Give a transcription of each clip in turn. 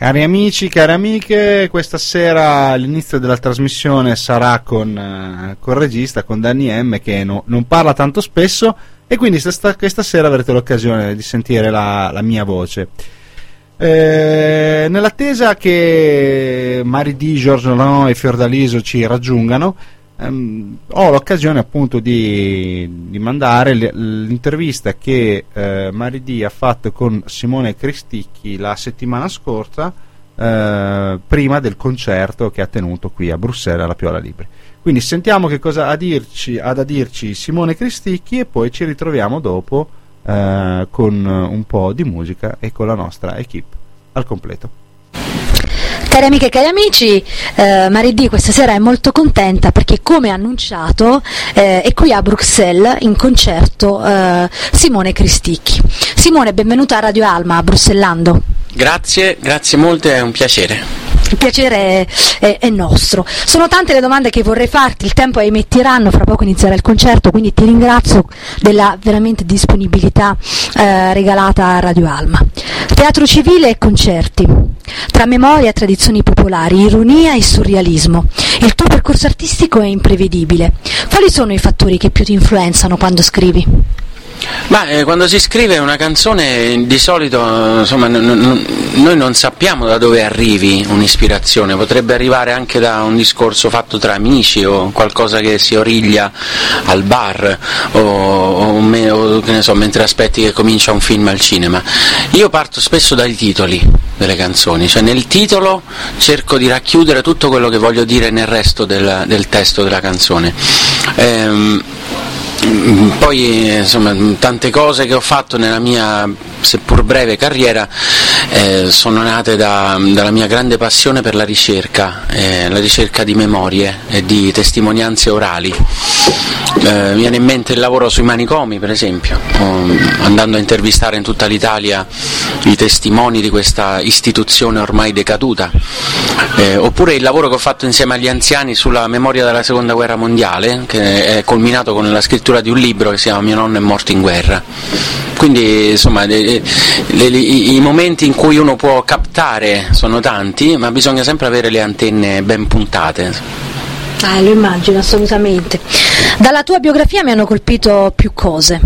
Cari amici, cari amiche, questa sera l'inizio della trasmissione sarà con, eh, il regista, con Danny M, che no, non parla tanto spesso e quindi questa, questa sera avrete l'occasione di sentire la, la mia voce. Eh, nell'attesa che Mari D, Georges Laurent e Fiordaliso ci raggiungano, ehm, ho l'occasione appunto di, di mandare l'intervista che eh, Maridi ha fatto con Simone Cristicchi la settimana scorsa eh, prima del concerto che ha tenuto qui a Bruxelles alla Piola Libri. Quindi sentiamo che cosa ha, dirci, ha da dirci Simone Cristicchi e poi ci ritroviamo dopo eh, con un po' di musica e con la nostra equipe al completo. Cari amiche e cari amici, eh, Maridì questa sera è molto contenta perché come annunciato eh, è qui a Bruxelles in concerto eh, Simone Cristicchi. Simone, benvenuta a Radio Alma, a Brussellando. Grazie, grazie molto, è un piacere il piacere è, è, è, nostro. Sono tante le domande che vorrei farti, il tempo è mettiranno, fra poco inizierà il concerto, quindi ti ringrazio della veramente disponibilità eh, regalata a Radio Alma. Teatro civile e concerti, tra memoria tradizioni popolari, ironia e surrealismo. Il tuo percorso artistico è imprevedibile. Quali sono i fattori che più ti influenzano quando scrivi? Ma eh, quando si scrive una canzone di solito insomma, n- n- noi non sappiamo da dove arrivi un'ispirazione, potrebbe arrivare anche da un discorso fatto tra amici o qualcosa che si origlia al bar o, o, me- o so, mentre aspetti che comincia un film al cinema. Io parto spesso dai titoli delle canzoni, cioè nel titolo cerco di racchiudere tutto quello che voglio dire nel resto del, del testo della canzone. Ehm, poi insomma, tante cose che ho fatto nella mia seppur breve carriera eh, sono nate da, dalla mia grande passione per la ricerca, eh, la ricerca di memorie e di testimonianze orali. Eh, viene in mente il lavoro sui manicomi, per esempio, andando a intervistare in tutta l'Italia i testimoni di questa istituzione ormai decaduta, eh, oppure il lavoro che ho fatto insieme agli anziani sulla memoria della seconda guerra mondiale, che è culminato con la scrittura di un libro che si chiama Mio nonno è morto in guerra. Quindi insomma le, le, i momenti in cui uno può captare sono tanti, ma bisogna sempre avere le antenne ben puntate. Ah, lo immagino assolutamente. Dalla tua biografia mi hanno colpito più cose.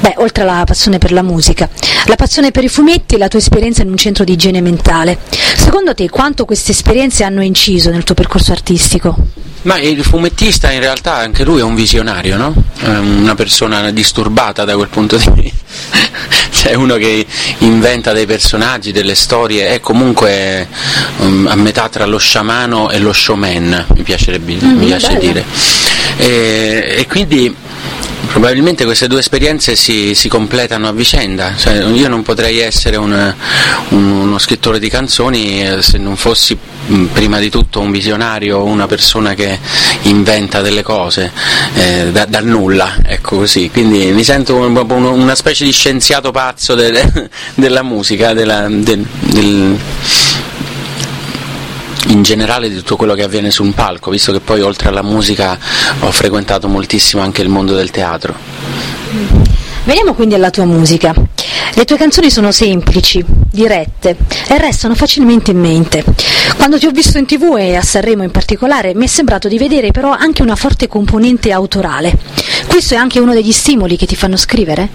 Beh, oltre alla passione per la musica, la passione per i fumetti e la tua esperienza in un centro di igiene mentale. Secondo te quanto queste esperienze hanno inciso nel tuo percorso artistico? Ma il fumettista in realtà anche lui è un visionario, no? È una persona disturbata da quel punto di vista. C'è uno che inventa dei personaggi, delle storie, è comunque um, a metà tra lo sciamano e lo showman, mi piacerebbe mm, mi piace dire. E, e quindi Probabilmente queste due esperienze si, si completano a vicenda, cioè, io non potrei essere un, un, uno scrittore di canzoni eh, se non fossi mm, prima di tutto un visionario, una persona che inventa delle cose eh, da, dal nulla, ecco così, quindi mi sento un, una specie di scienziato pazzo de, de, della musica, della, de, del in generale di tutto quello che avviene su un palco, visto che poi oltre alla musica ho frequentato moltissimo anche il mondo del teatro. Veniamo quindi alla tua musica. Le tue canzoni sono semplici, dirette e restano facilmente in mente. Quando ti ho visto in tv e a Sanremo in particolare mi è sembrato di vedere però anche una forte componente autorale. Questo è anche uno degli stimoli che ti fanno scrivere?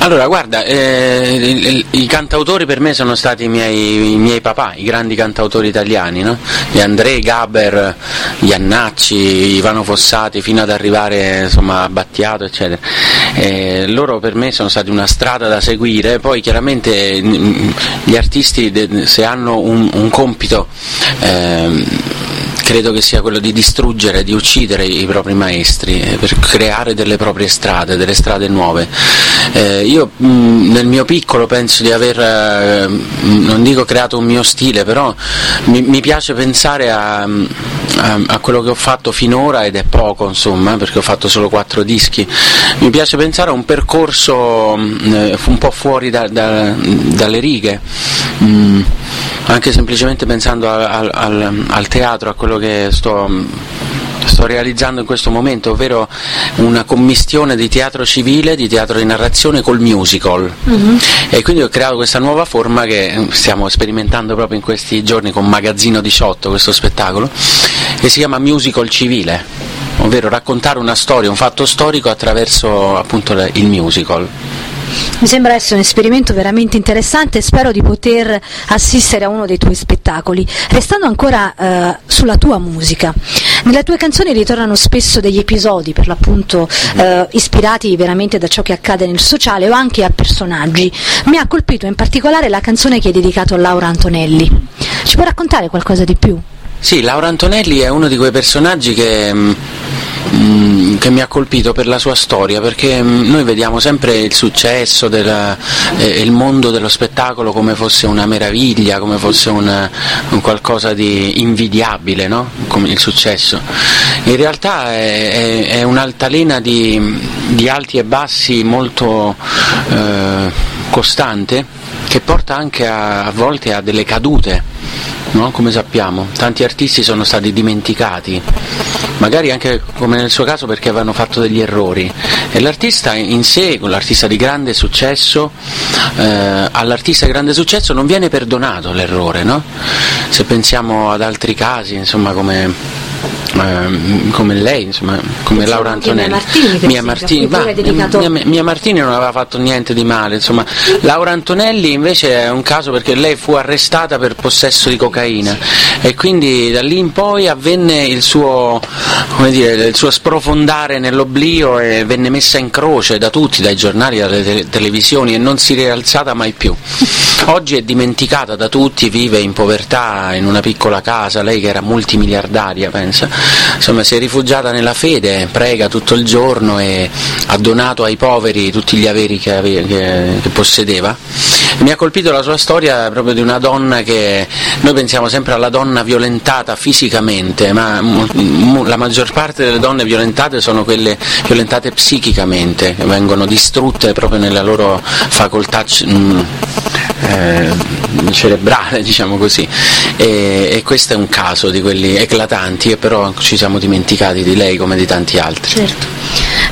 Allora, guarda, eh, i, i, cantautori per me sono stati i miei, i miei papà, i grandi cantautori italiani, no? Gli Andrei, Gaber, Iannacci, Ivano Fossati, fino ad arrivare insomma, a Battiato, eccetera. Eh, loro per me sono stati una strada da seguire, poi chiaramente gli artisti se hanno un, un compito eh, credo che sia quello di distruggere, di uccidere i propri maestri eh, per creare delle proprie strade, delle strade nuove. Eh, io mh, mm, nel mio piccolo penso di aver, eh, non dico creato un mio stile, però mi, mi piace pensare a, a, a, quello che ho fatto finora ed è poco insomma, perché ho fatto solo quattro dischi. Mi piace pensare a un percorso mh, eh, un po' fuori da, da, dalle righe. Mh, anche semplicemente pensando al, al, al, teatro, a quello che sto sto realizzando in questo momento, ovvero una commistione di teatro civile, di teatro di narrazione col musical. Mm-hmm. E quindi ho creato questa nuova forma che stiamo sperimentando proprio in questi giorni con Magazzino 18, questo spettacolo, che si chiama Musical Civile, ovvero raccontare una storia, un fatto storico attraverso appunto il musical. Mi sembra essere un esperimento veramente interessante e spero di poter assistere a uno dei tuoi spettacoli. Restando ancora eh, sulla tua musica, nelle tue canzoni ritornano spesso degli episodi, per l'appunto eh, ispirati veramente da ciò che accade nel sociale o anche a personaggi. Mi ha colpito in particolare la canzone che hai dedicato a Laura Antonelli. Ci puoi raccontare qualcosa di più? Sì, Laura Antonelli è uno di quei personaggi che... Mh, mm, che mi ha colpito per la sua storia, perché mm, noi vediamo sempre il successo e eh, il mondo dello spettacolo come fosse una meraviglia, come fosse una, un qualcosa di invidiabile, no? il successo. In realtà è, è, è un'altalena di, di, alti e bassi molto eh, costante che porta anche a, a volte a delle cadute no? come sappiamo. Tanti artisti sono stati dimenticati, magari anche come nel suo caso perché avevano fatto degli errori. E l'artista in sé, l'artista di grande successo, eh, all'artista di grande successo non viene perdonato l'errore, no? Se pensiamo ad altri casi, insomma come eh, come lei, insomma, come Penso Laura Antonelli. Mia Martini, Martini, ma, dedicato... mia, mia, Martini non aveva fatto niente di male, insomma. Laura Antonelli invece è un caso perché lei fu arrestata per possesso di cocaina e quindi da lì in poi avvenne il suo, dire, il suo sprofondare nell'oblio e venne messa in croce da tutti, dai giornali, dalle te- televisioni e non si rialzata mai più. Oggi è dimenticata da tutti, vive in povertà in una piccola casa, lei che era multimiliardaria pensa, insomma si è rifugiata nella fede, prega tutto il giorno e ha donato ai poveri tutti gli averi che, ave- che, che possedeva. Mi ha colpito la sua storia proprio di una donna che noi pensiamo sempre alla donna violentata fisicamente, ma la maggior parte delle donne violentate sono quelle violentate psichicamente, che vengono distrutte proprio nella loro facoltà eh, cerebrale, diciamo così. E, e, questo è un caso di quelli eclatanti, e però ci siamo dimenticati di lei come di tanti altri. Certo.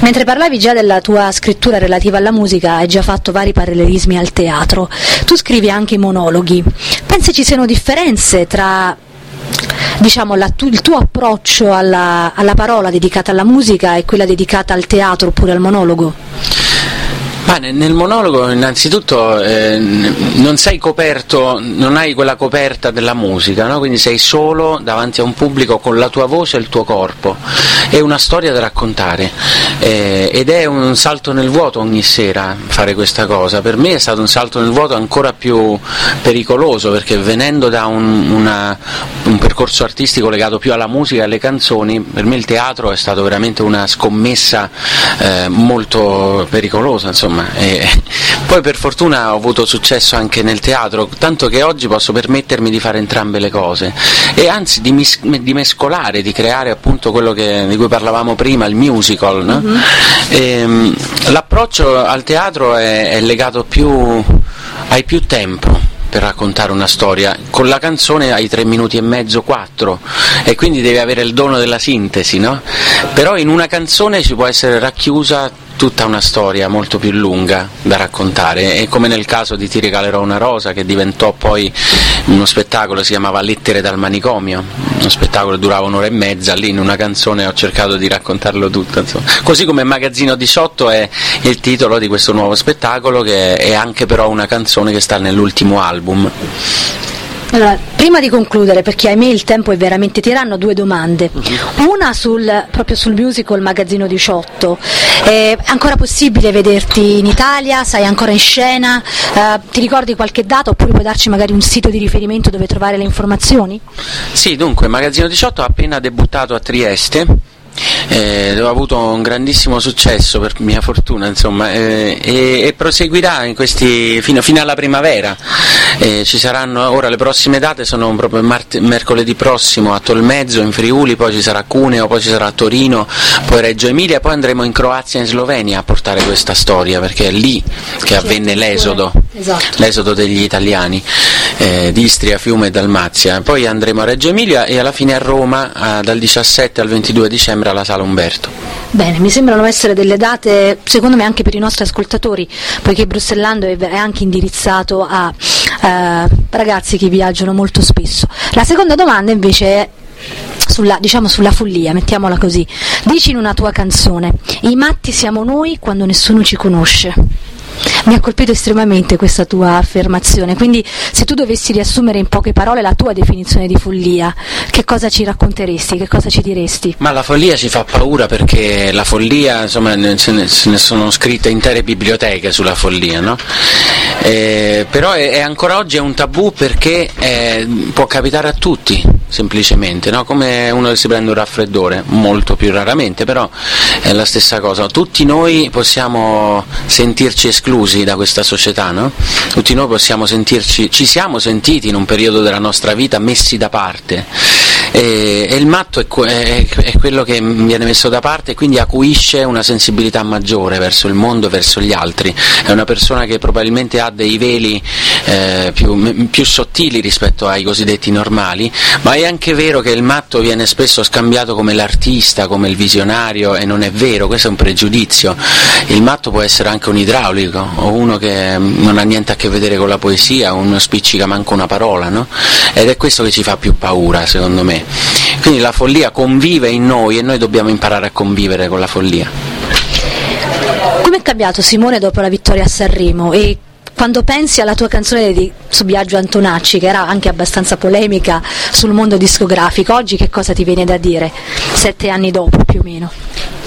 Mentre parlavi già della tua scrittura relativa alla musica, hai già fatto vari parallelismi al teatro. Tu scrivi anche monologhi. Pensi ci siano differenze tra diciamo, la, tu, il tuo approccio alla, alla parola dedicata alla musica e quella dedicata al teatro oppure al monologo? Ma nel monologo innanzitutto eh, non sei coperto, non hai quella coperta della musica, no? quindi sei solo davanti a un pubblico con la tua voce e il tuo corpo. È una storia da raccontare eh, ed è un salto nel vuoto ogni sera fare questa cosa. Per me è stato un salto nel vuoto ancora più pericoloso perché venendo da un, una, un percorso artistico legato più alla musica e alle canzoni, per me il teatro è stato veramente una scommessa eh, molto pericolosa. Insomma insomma. E poi per fortuna ho avuto successo anche nel teatro, tanto che oggi posso permettermi di fare entrambe le cose e anzi di, mis- di mescolare, di creare appunto quello che, di cui parlavamo prima, il musical. No? Mm-hmm. E, ehm, l'approccio al teatro è, è legato più, hai più tempo per raccontare una storia. Con la canzone hai tre minuti e mezzo, quattro, e quindi devi avere il dono della sintesi, no? Però in una canzone ci può essere racchiusa tutta una storia molto più lunga da raccontare e come nel caso di Ti regalerò una rosa che diventò poi uno spettacolo, si chiamava Lettere dal manicomio, uno spettacolo che durava un'ora e mezza, lì in una canzone ho cercato di raccontarlo tutto. Insomma. Così come Magazzino 18 è il titolo di questo nuovo spettacolo che è anche però una canzone che sta nell'ultimo album. Allora, prima di concludere, perché ahimè il tempo è veramente tiranno, due domande. Uh-huh. Una sul, proprio sul musical Magazzino 18. È ancora possibile vederti in Italia? Sei ancora in scena? Uh, ti ricordi qualche data oppure puoi darci magari un sito di riferimento dove trovare le informazioni? Sì, dunque, Magazzino 18 ha appena debuttato a Trieste eh, ho avuto un grandissimo successo per mia fortuna insomma, eh, e, e, proseguirà questi, fino, fino, alla primavera. Eh, ci saranno ora le prossime date, sono proprio mart- mercoledì prossimo a Tolmezzo in Friuli, poi ci sarà Cuneo, poi ci sarà Torino, poi Reggio Emilia, poi andremo in Croazia e in Slovenia a portare questa storia perché è lì che avvenne l'esodo, esatto. l'esodo degli italiani. eh, di Istria, Fiume e Dalmazia. Poi andremo a Reggio Emilia e alla fine a Roma dal 17 al 22 dicembre alla Sala Umberto. Bene, mi sembrano essere delle date, secondo me anche per i nostri ascoltatori, poiché Brussellando è anche indirizzato a eh, ragazzi che viaggiano molto spesso. La seconda domanda invece è sulla, diciamo sulla follia, mettiamola così. Dici in una tua canzone, i matti siamo noi quando nessuno ci conosce. Mi ha colpito estremamente questa tua affermazione, quindi se tu dovessi riassumere in poche parole la tua definizione di follia, che cosa ci racconteresti, che cosa ci diresti? Ma la follia ci fa paura perché la follia, insomma, se ne, sono scritte intere biblioteche sulla follia, no? Eh, però è, è ancora oggi è un tabù perché eh, può capitare a tutti, semplicemente, no? come uno che si prende un raffreddore, molto più raramente, però è la stessa cosa. Tutti noi possiamo sentirci esclusi da questa società, no? tutti noi possiamo sentirci, ci siamo sentiti in un periodo della nostra vita messi da parte e, e il matto è, è, è, quello che viene messo da parte e quindi acuisce una sensibilità maggiore verso il mondo, verso gli altri, è una persona che probabilmente ha dei veli eh, più, più sottili rispetto ai cosiddetti normali, ma è anche vero che il matto viene spesso scambiato come l'artista, come il visionario e non è vero, questo è un pregiudizio. Il matto può essere anche un idraulico o uno che non ha niente a che vedere con la poesia, uno spiccica manco una parola, no? Ed è questo che ci fa più paura, secondo me. Quindi la follia convive in noi e noi dobbiamo imparare a convivere con la follia. Come è cambiato Simone dopo la vittoria a Sanremo e quando pensi alla tua canzone di, su Biagio Antonacci, che era anche abbastanza polemica sul mondo discografico, oggi che cosa ti viene da dire? Sette anni dopo più o meno.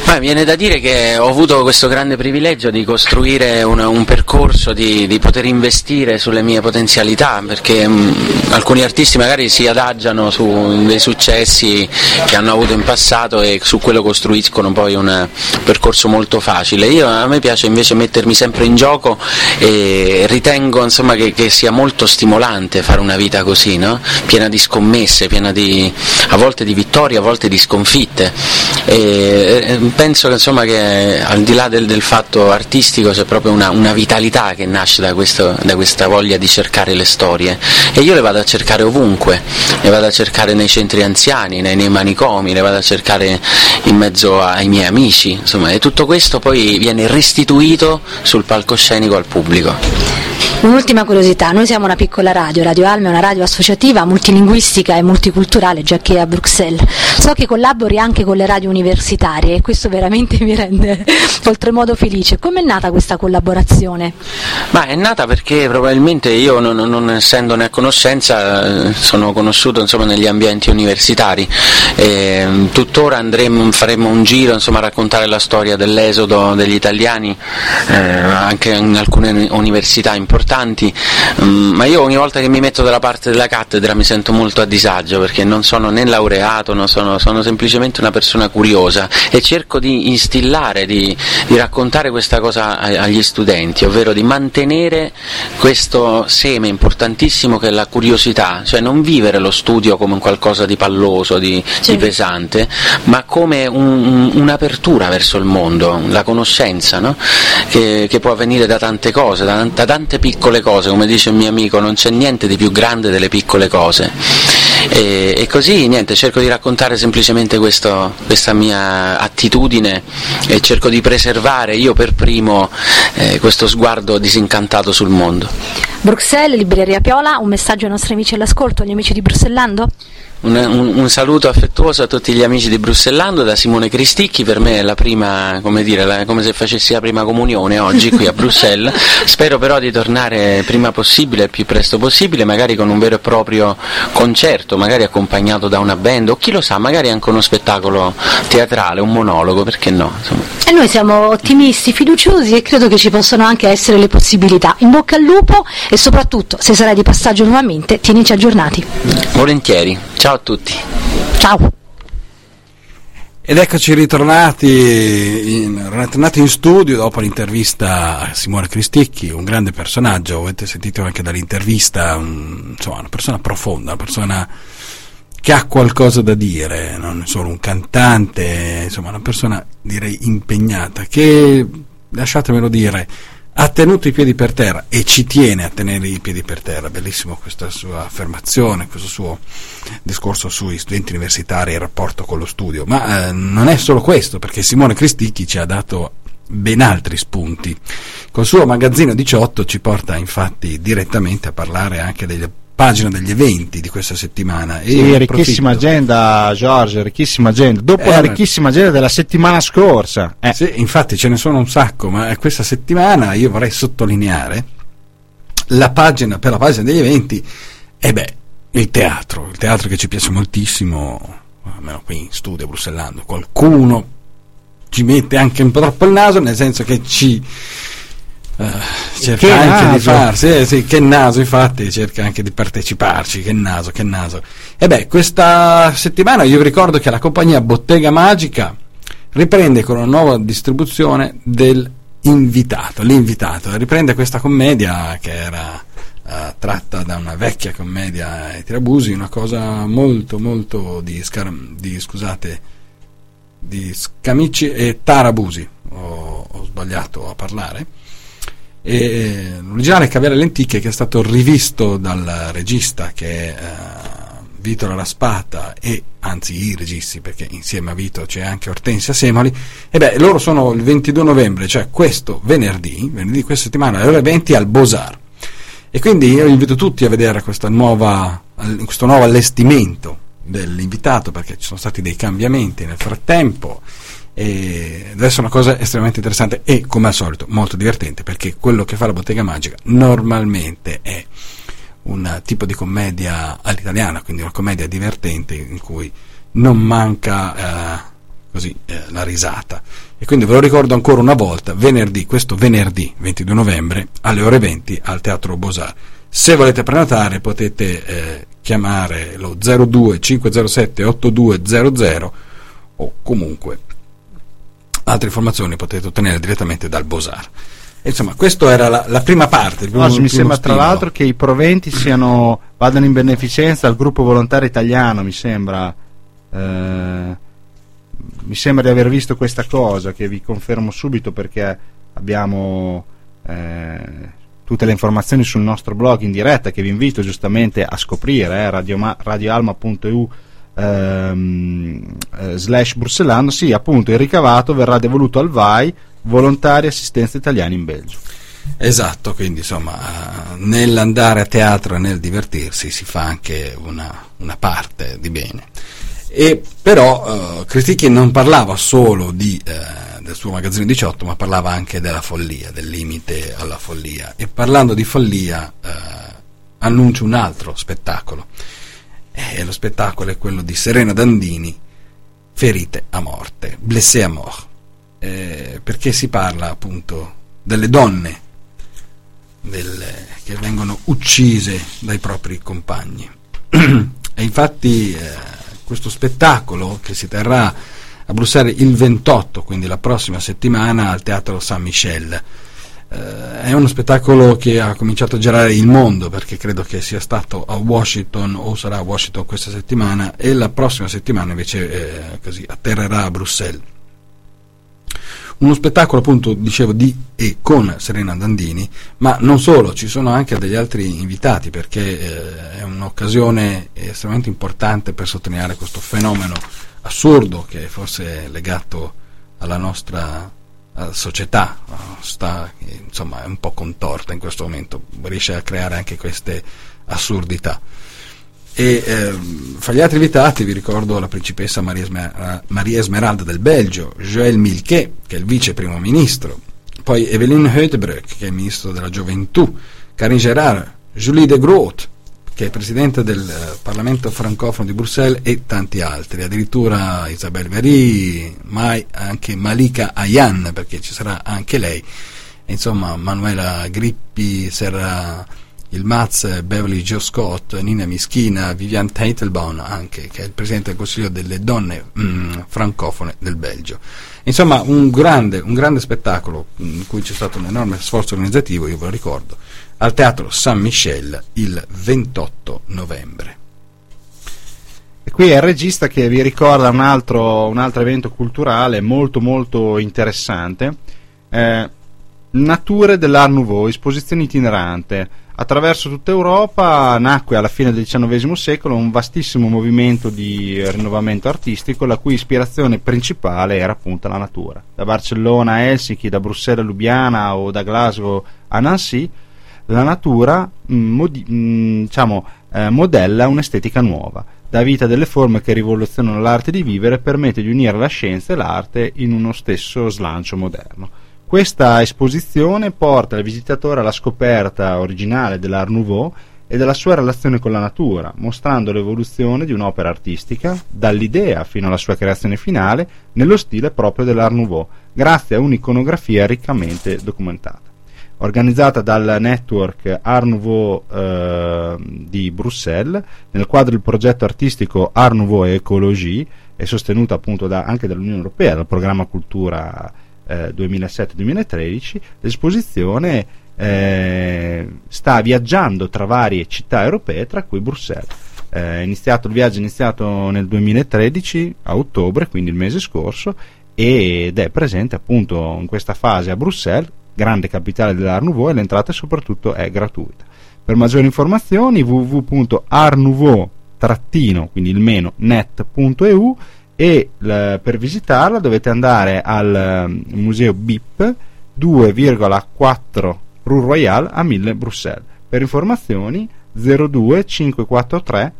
Beh, viene da dire che ho avuto questo grande privilegio di costruire una, un percorso, di, di, poter investire sulle mie potenzialità, perché mh, mm, alcuni artisti magari si adagiano su dei successi che hanno avuto in passato e su quello costruiscono poi un percorso molto facile. Io, a me piace invece mettermi sempre in gioco e ritengo insomma, che, che, sia molto stimolante fare una vita così, no? piena di scommesse, piena di, a volte di vittorie, a volte di sconfitte. E, penso che, insomma, che al di là del, del, fatto artistico c'è proprio una, una vitalità che nasce da, questo, da, questa voglia di cercare le storie. E io le vado a cercare ovunque, le vado a cercare nei centri anziani, nei, nei manicomi, le vado a cercare in mezzo ai miei amici, insomma, e tutto questo poi viene restituito sul palcoscenico al pubblico. Un'ultima curiosità, noi siamo una piccola radio, Radio Alma è una radio associativa, multilinguistica e multiculturale, già che è a Bruxelles. So che collabori anche con le radio universitarie e questo veramente mi rende oltremodo felice. Come è nata questa collaborazione? Ma è nata perché probabilmente io non, non essendone a conoscenza sono conosciuto insomma, negli ambienti universitari e, tuttora andremo, faremo un giro insomma, a raccontare la storia dell'esodo degli italiani eh, anche in alcune università importanti importanti, um, ma io ogni volta che mi metto dalla parte della cattedra mi sento molto a disagio perché non sono né laureato, non sono, sono semplicemente una persona curiosa e cerco di instillare, di, di raccontare questa cosa agli studenti, ovvero di mantenere questo seme importantissimo che è la curiosità, cioè non vivere lo studio come qualcosa di palloso, di, sì. di pesante, ma come un, un'apertura verso il mondo, la conoscenza no? che, che, può avvenire da tante cose, da, da tante piccole cose, come dice un mio amico, non c'è niente di più grande delle piccole cose. E, e così niente, cerco di raccontare semplicemente questo, questa mia attitudine e cerco di preservare io per primo eh, questo sguardo disincantato sul mondo. Bruxelles, Libreria Piola, un messaggio ai nostri amici all'ascolto, agli amici di Bruxellando? Un, un, un, saluto affettuoso a tutti gli amici di Bruxellando da Simone Cristicchi, per me è la prima, come dire, la, come se facessi la prima comunione oggi qui a Bruxelles, spero però di tornare prima possibile, il più presto possibile, magari con un vero e proprio concerto, magari accompagnato da una band o chi lo sa, magari anche uno spettacolo teatrale, un monologo, perché no? Insomma. E noi siamo ottimisti, fiduciosi e credo che ci possano anche essere le possibilità. In bocca al lupo e soprattutto, se sarai di passaggio nuovamente, tienici aggiornati. Volentieri. Ciao a tutti. Ciao. Ed eccoci ritornati in, ritornati in, studio dopo l'intervista a Simone Cristicchi, un grande personaggio, avete sentito anche dall'intervista, un, insomma, una persona profonda, una persona che ha qualcosa da dire, non solo un cantante, insomma una persona direi impegnata, che lasciatemelo dire ha tenuto i piedi per terra e ci tiene a tenere i piedi per terra, bellissimo questa sua affermazione, questo suo discorso sui studenti universitari e il rapporto con lo studio, ma eh, non è solo questo, perché Simone Cristicchi ci ha dato ben altri spunti. Col suo magazzino 18 ci porta infatti direttamente a parlare anche delle pagine degli eventi di questa settimana. Sì, ricchissima agenda, Giorgio, ricchissima agenda. Dopo eh, la ricchissima agenda della settimana scorsa. Eh. Sì, infatti ce ne sono un sacco, ma questa settimana io vorrei sottolineare la pagina, per la pagina degli eventi, e beh, il teatro, il teatro che ci piace moltissimo, almeno qui in studio a Bruxellando, qualcuno ci mette anche un po' troppo il naso, nel senso che ci uh, cerca che anche naso. di farsi, eh, sì, che naso infatti, cerca anche di parteciparci, che naso, che naso. E beh, questa settimana io vi ricordo che la compagnia Bottega Magica riprende con una nuova distribuzione del Invitato, l'invitato, riprende questa commedia che era uh, tratta da una vecchia commedia ai Tirabusi, una cosa molto molto di, scar- di scusate, di Scamici e Tarabusi, ho, ho sbagliato a parlare. E, l'originale Caviale Lenticchie che è stato rivisto dal regista che è uh, Vito Raspata e anzi i registi perché insieme a Vito c'è anche Ortensia Semoli. E beh loro sono il 22 novembre cioè questo venerdì venerdì questa settimana alle ore 20 al Bosar e quindi io invito tutti a vedere nuova, questo nuovo allestimento dell'invitato perché ci sono stati dei cambiamenti nel frattempo e deve essere una cosa estremamente interessante e come al solito molto divertente perché quello che fa la bottega magica normalmente è un tipo di commedia all'italiana, quindi una commedia divertente in cui non manca eh, così, eh, la risata. E quindi ve lo ricordo ancora una volta, venerdì, questo venerdì 22 novembre alle ore 20 al Teatro Bosar. Se volete prenotare potete eh, chiamare lo 02 507 8200 o comunque altre informazioni potete ottenere direttamente dal Bosar. Insomma, questa era la, la, prima parte. Primo, no, mi sembra stimolo. tra l'altro che i proventi siano, vadano in beneficenza al gruppo volontario italiano, mi sembra. Eh, mi sembra di aver visto questa cosa che vi confermo subito perché abbiamo eh, tutte le informazioni sul nostro blog in diretta che vi invito giustamente a scoprire, eh, radio, radioalma.eu ehm, eh, slash Brussellano, sì appunto il ricavato verrà devoluto al VAI, volontari assistenza italiani in Belgio. Esatto, quindi insomma nell'andare a teatro e nel divertirsi si fa anche una, una parte di bene. E però eh, Cristicchi non parlava solo di, eh, del suo magazzino 18, ma parlava anche della follia, del limite alla follia. E parlando di follia eh, annuncio un altro spettacolo e lo spettacolo è quello di Serena Dandini, Ferite a morte, Blessé à mort, eh, perché si parla appunto delle donne delle, che vengono uccise dai propri compagni. e infatti eh, questo spettacolo che si terrà a Bruxelles il 28, quindi la prossima settimana al Teatro Saint Michel, eh, è uno spettacolo che ha cominciato a girare il mondo perché credo che sia stato a Washington o sarà a Washington questa settimana e la prossima settimana invece eh, così, atterrerà a Bruxelles. Uno spettacolo appunto, dicevo, di e con Serena Dandini, ma non solo, ci sono anche degli altri invitati perché eh, è un'occasione estremamente importante per sottolineare questo fenomeno assurdo che è forse legato alla nostra società sta, insomma, è un po' contorta in questo momento, riesce a creare anche queste assurdità. E eh, fra gli altri invitati vi ricordo la principessa Maria, Esmer- Maria Esmeralda del Belgio, Joël Milquet, che è il vice primo ministro, poi Evelyn Heutebrück, che è il ministro della gioventù, Karin Gerard, Julie de Groot, che è presidente del eh, Parlamento francofono di Bruxelles e tanti altri, addirittura Isabelle Veri, mai anche Malika Ayan, perché ci sarà anche lei, insomma Manuela Grippi, Serra il Maz, Beverly Joe Scott, Nina Mischina, Vivian Teitelbaum anche, che è il presidente del Consiglio delle donne mm, francofone del Belgio. Insomma, un grande, un grande spettacolo in cui c'è stato un enorme sforzo organizzativo, io ve lo ricordo, al Teatro San Michel il 28 novembre. E qui è il regista che vi ricorda un altro, un altro evento culturale molto molto interessante. Eh, Nature dell'Art Nouveau, esposizione itinerante. Attraverso tutta Europa nacque alla fine del XIX secolo un vastissimo movimento di rinnovamento artistico la cui ispirazione principale era appunto la natura. Da Barcellona a Helsinki, da Bruxelles a Lubiana o da Glasgow a Nancy, la natura mm, modi- mm, diciamo, eh, modella un'estetica nuova dà vita a delle forme che rivoluzionano l'arte di vivere e permette di unire la scienza e l'arte in uno stesso slancio moderno. Questa esposizione porta il visitatore alla scoperta originale dell'Art Nouveau e della sua relazione con la natura, mostrando l'evoluzione di un'opera artistica, dall'idea fino alla sua creazione finale, nello stile proprio dell'Art Nouveau, grazie a un'iconografia riccamente documentata organizzata dal network Art Nouveau eh, di Bruxelles nel quadro del progetto artistico Art Nouveau e Ecologie e sostenuta appunto da, anche dall'Unione Europea dal programma Cultura eh, 2007-2013 l'esposizione eh, sta viaggiando tra varie città europee tra cui Bruxelles. Eh, iniziato, il viaggio è iniziato nel 2013 a ottobre quindi il mese scorso ed è presente appunto in questa fase a Bruxelles grande capitale dell'Art Nouveau e l'entrata soprattutto è gratuita. Per maggiori informazioni www.arnouveau quindi il meno net.eu e l- per visitarla dovete andare al um, museo BIP 2,4 Rue Royale a 1000 Bruxelles. Per informazioni 02 543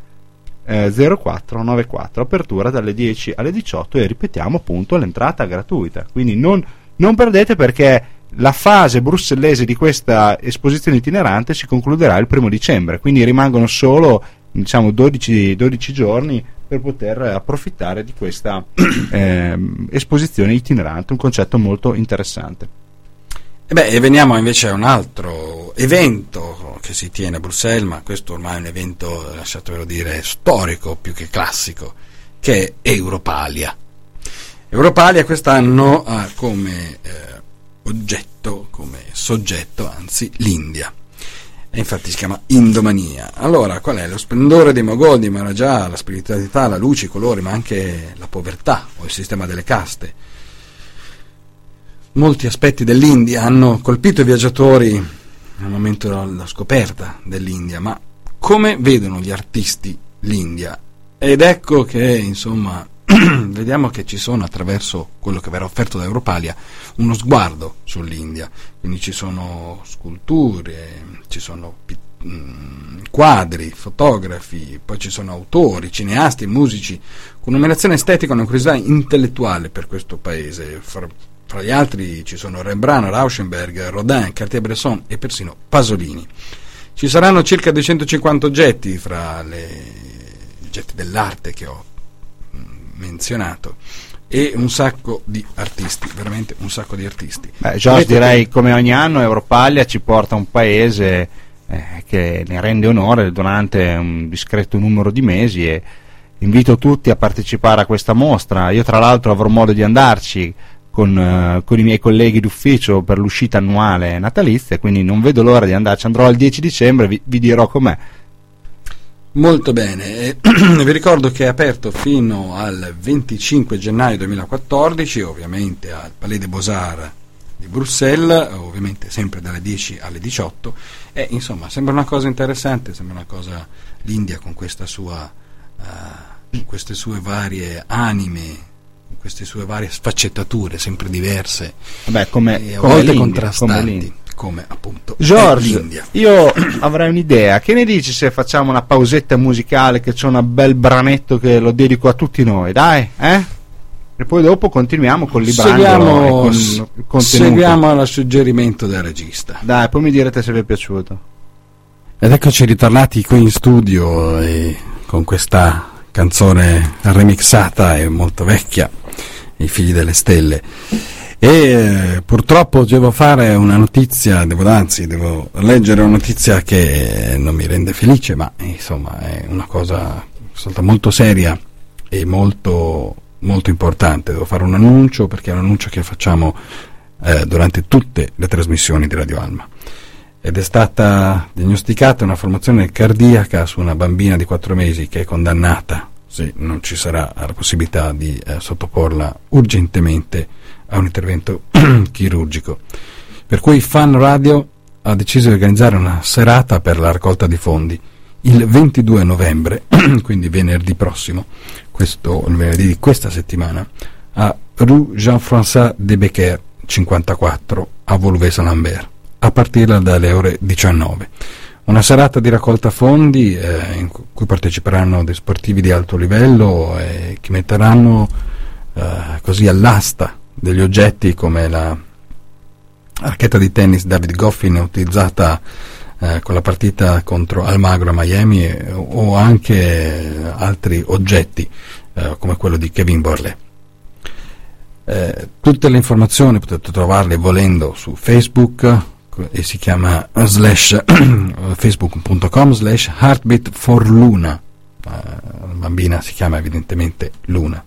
eh, 0494 apertura dalle 10 alle 18 e ripetiamo appunto l'entrata gratuita quindi non, non perdete perché la fase brussellese di questa esposizione itinerante si concluderà il primo dicembre, quindi rimangono solo diciamo, 12, 12 giorni per poter approfittare di questa eh, esposizione itinerante, un concetto molto interessante. E beh, veniamo invece a un altro evento che si tiene a Bruxelles, ma questo ormai è un evento, lasciatevelo dire, storico più che classico, che è Europalia. Europalia quest'anno ha come eh, oggetto, come soggetto, anzi l'India. E infatti si chiama Indomania. Allora, qual è lo splendore dei Mogol di Maharaja, la spiritualità, la luce, i colori, ma anche la povertà o il sistema delle caste? Molti aspetti dell'India hanno colpito i viaggiatori nel momento della scoperta dell'India, ma come vedono gli artisti l'India? Ed ecco che, insomma, vediamo che ci sono attraverso quello che verrà offerto da Europalia uno sguardo sull'India, quindi ci sono sculture, ci sono mm, quadri, fotografi, poi ci sono autori, cineasti, musici, con un'umerazione estetica e una curiosità intellettuale per questo paese. Fra, fra gli altri ci sono Rembrandt, Rauschenberg, Rodin, Cartier-Bresson e persino Pasolini. Ci saranno circa 250 oggetti fra le oggetti dell'arte che ho menzionato e un sacco di artisti, veramente un sacco di artisti. Beh, George, direi che... come ogni anno Europaglia ci porta un paese eh, che ne rende onore durante un discreto numero di mesi e invito tutti a partecipare a questa mostra. Io tra l'altro avrò modo di andarci con, uh, con, i miei colleghi d'ufficio per l'uscita annuale natalizia, quindi non vedo l'ora di andarci. Andrò il 10 dicembre, vi, vi dirò com'è. Molto bene, vi ricordo che è aperto fino al 25 gennaio 2014, ovviamente al Palais des Beaux-Arts di Bruxelles, ovviamente sempre dalle 10 alle 18 e insomma sembra una cosa interessante, sembra una cosa l'India con questa sua, uh, queste sue varie anime, queste sue varie sfaccettature sempre diverse Vabbè, come, e a volte contrastanti come appunto George, io avrei un'idea. Che ne dici se facciamo una pausetta musicale che c'è un bel branetto che lo dedico a tutti noi, dai, eh? E poi dopo continuiamo con Librangelo seguiamo, con Seguiamo il suggerimento del regista. Dai, poi mi direte se vi è piaciuto. Ed eccoci ritornati qui in studio con questa canzone remixata e molto vecchia, I figli delle stelle e purtroppo devo fare una notizia, devo, anzi devo leggere una notizia che non mi rende felice, ma insomma è una cosa molto seria e molto, molto importante. Devo fare un annuncio perché è un annuncio che facciamo eh, durante tutte le trasmissioni di Radio Alma. Ed è stata diagnosticata una formazione cardiaca su una bambina di 4 mesi che è condannata se non ci sarà la possibilità di eh, sottoporla urgentemente a un intervento chirurgico. Per cui Fan Radio ha deciso di organizzare una serata per la raccolta di fondi il 22 novembre, quindi venerdì prossimo, questo, il venerdì di questa settimana, a Rue Jean-François de Becker 54 a Volves-Lambert, a partire dalle ore 19. Una serata di raccolta fondi eh, in cui parteciperanno dei sportivi di alto livello e che metteranno eh, così all'asta degli oggetti come la racchetta di tennis David Goffin utilizzata eh, con la partita contro Almagro a Miami eh, o anche altri oggetti eh, come quello di Kevin Borlé. Eh, tutte le informazioni potete trovarle volendo su Facebook e si chiama slash facebook.com slash heartbeat for Luna. la bambina si chiama evidentemente Luna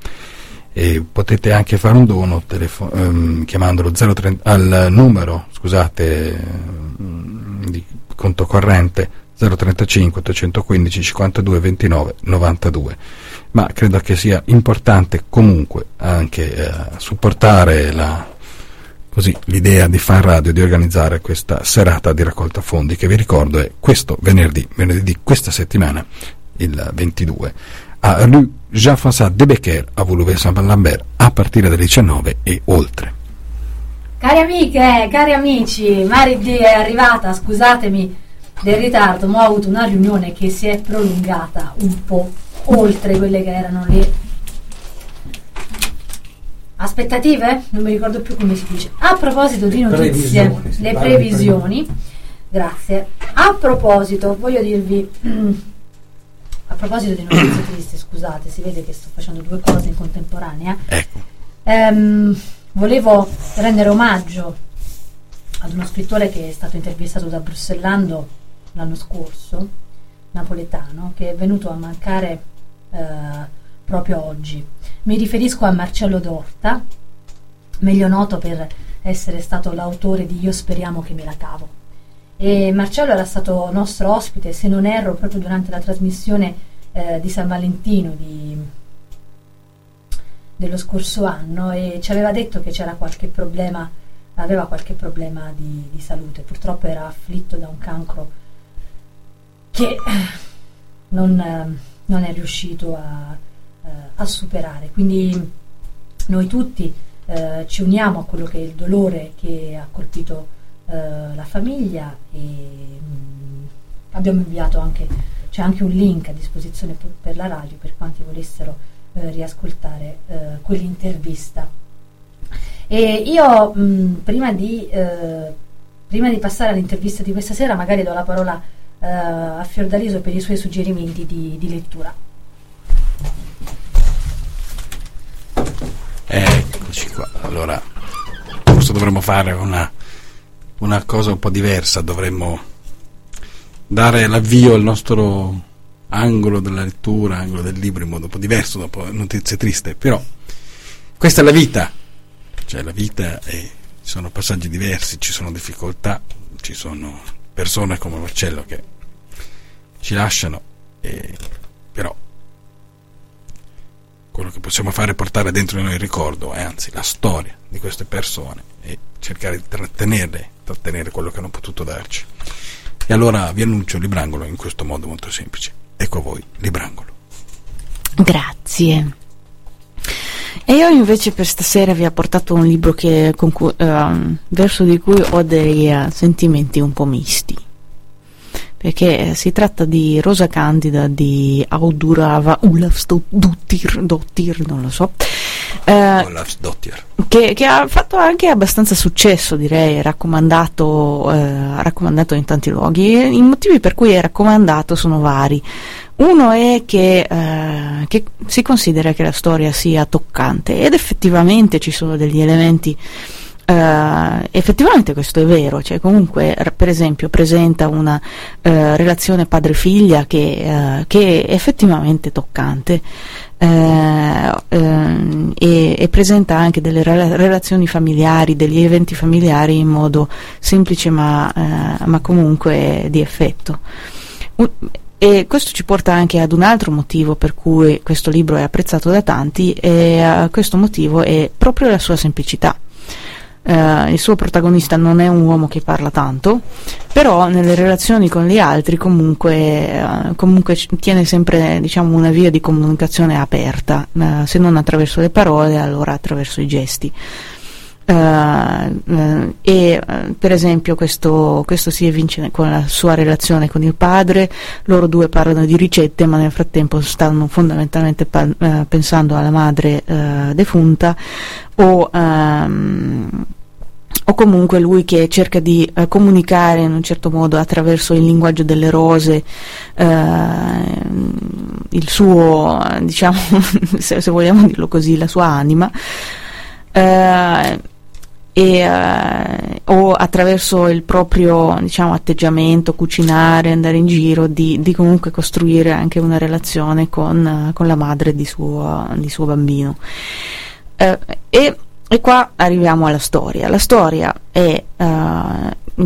e potete anche fare un dono telefo- ehm, chiamandolo 030, al numero scusate, mm, di conto corrente 035 815 52 29 92 ma credo che sia importante comunque anche eh, supportare la, così, l'idea di Fan Radio di organizzare questa serata di raccolta fondi che vi ricordo è questo venerdì, venerdì di questa settimana il 22 a Rue Jean-François de Becker a Voulouvez-Saint-Lambert a partire dalle 19 e oltre. Cari amiche, cari amici, Mari D è arrivata, scusatemi del ritardo, ma ho avuto una riunione che si è prolungata un po' oltre quelle che erano le aspettative? Non mi ricordo più come si dice. A proposito di notizie, previsioni, le previsioni, grazie. A proposito, voglio dirvi A proposito di notizie tristi, scusate, si vede che sto facendo due cose in contemporanea. Ecco. Ehm, volevo rendere omaggio ad uno scrittore che è stato intervistato da Brussellando l'anno scorso, napoletano, che è venuto a mancare eh, proprio oggi. Mi riferisco a Marcello Dorta, meglio noto per essere stato l'autore di Io speriamo che me la cavo e Marcello era stato nostro ospite, se non erro, proprio durante la trasmissione eh, di San Valentino di, dello scorso anno e ci aveva detto che c'era qualche problema, aveva qualche problema di, di salute, purtroppo era afflitto da un cancro che non, non è riuscito a, eh, a, superare. Quindi noi tutti eh, ci uniamo a quello che è il dolore che ha colpito eh, la famiglia e mh, mm, abbiamo inviato anche, c'è anche un link a disposizione per, per la radio per quanti volessero eh, riascoltare eh, quell'intervista. E io mh, mm, prima, di, eh, prima di passare all'intervista di questa sera magari do la parola a Fiordaliso per i suoi suggerimenti di, di lettura. Eccoci qua, allora forse dovremmo fare una una cosa un po' diversa, dovremmo dare l'avvio al nostro angolo della lettura, angolo del libro in modo un po' diverso dopo notizie triste, però questa è la vita, cioè la vita è, ci sono passaggi diversi, ci sono difficoltà, ci sono persone come Marcello che ci lasciano, e, però quello che possiamo fare è portare dentro di noi il ricordo, è anzi la storia di queste persone e cercare di trattenerle trattenere quello che hanno potuto darci. E allora vi annuncio Librangolo in questo modo molto semplice. Ecco a voi, Librangolo. Grazie. E io invece per stasera vi ho portato un libro che, cui, uh, verso di cui ho dei uh, sentimenti un po' misti. Perché si tratta di Rosa Candida di Audurava Ulafsdottir, non lo so, eh, che, che, ha fatto anche abbastanza successo, direi, raccomandato, eh, raccomandato in tanti luoghi. I motivi per cui è raccomandato sono vari. Uno è che, eh, che, si considera che la storia sia toccante ed effettivamente ci sono degli elementi. Uh, effettivamente questo è vero, cioè comunque per esempio presenta una uh, relazione padre-figlia che, uh, che, è effettivamente toccante eh, ehm, e, e, presenta anche delle relazioni familiari, degli eventi familiari in modo semplice ma, ma comunque di effetto. E questo ci porta anche ad un altro motivo per cui questo libro è apprezzato da tanti e questo motivo è proprio la sua semplicità. Uh, il suo protagonista non è un uomo che parla tanto, però nelle relazioni con gli altri comunque, uh, comunque tiene sempre diciamo, una via di comunicazione aperta, uh, se non attraverso le parole, allora attraverso i gesti. Uh, e uh, per esempio questo, questo, si evince con la sua relazione con il padre, loro due parlano di ricette ma nel frattempo stanno fondamentalmente pa- uh, pensando alla madre defunta o, um, o, comunque lui che cerca di comunicare in un certo modo attraverso il linguaggio delle rose il suo diciamo se, se, vogliamo dirlo così la sua anima e, uh, o attraverso il proprio diciamo, atteggiamento, cucinare, andare in giro, di, di comunque costruire anche una relazione con, uh, con la madre di suo, di suo bambino. Uh, e, e, qua arriviamo alla storia. La storia è